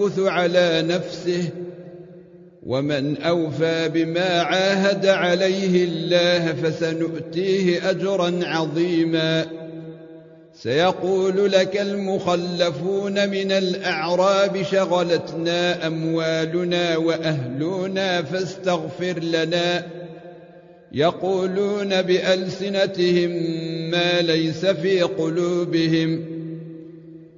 ينكث على نفسه ومن أوفى بما عاهد عليه الله فسنؤتيه أجرا عظيما. سيقول لك المخلفون من الأعراب شغلتنا أموالنا وأهلنا فاستغفر لنا. يقولون بألسنتهم ما ليس في قلوبهم.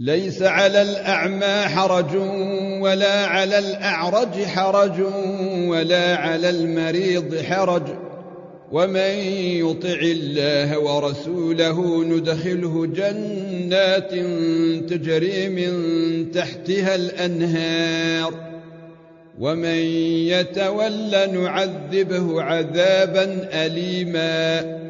ليس على الأعمى حرج ولا على الأعرج حرج ولا على المريض حرج. ومن يطع الله ورسوله ندخله جنات تجري من تحتها الأنهار. ومن يتول نعذبه عذابا أليما.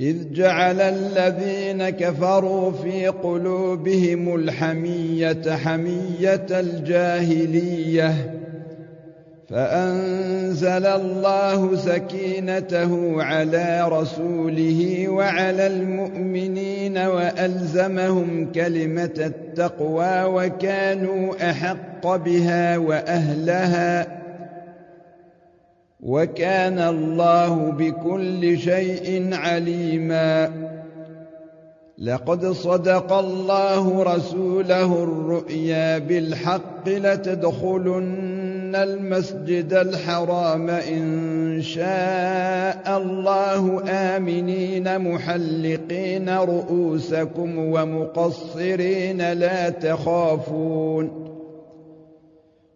إذ جعل الذين كفروا في قلوبهم الحمية حمية الجاهلية فأنزل الله سكينته على رسوله وعلى المؤمنين وألزمهم كلمة التقوى وكانوا أحق بها وأهلها. وكان الله بكل شيء عليما. لقد صدق الله رسوله الرؤيا بالحق لتدخلن المسجد الحرام إن شاء الله آمنين محلقين رؤوسكم ومقصرين لا تخافون.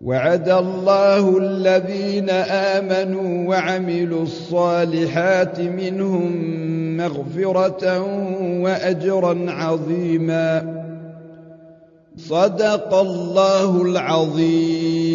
وعد الله الذين آمنوا وعملوا الصالحات منهم مغفرة وأجرا عظيما. صدق الله العظيم.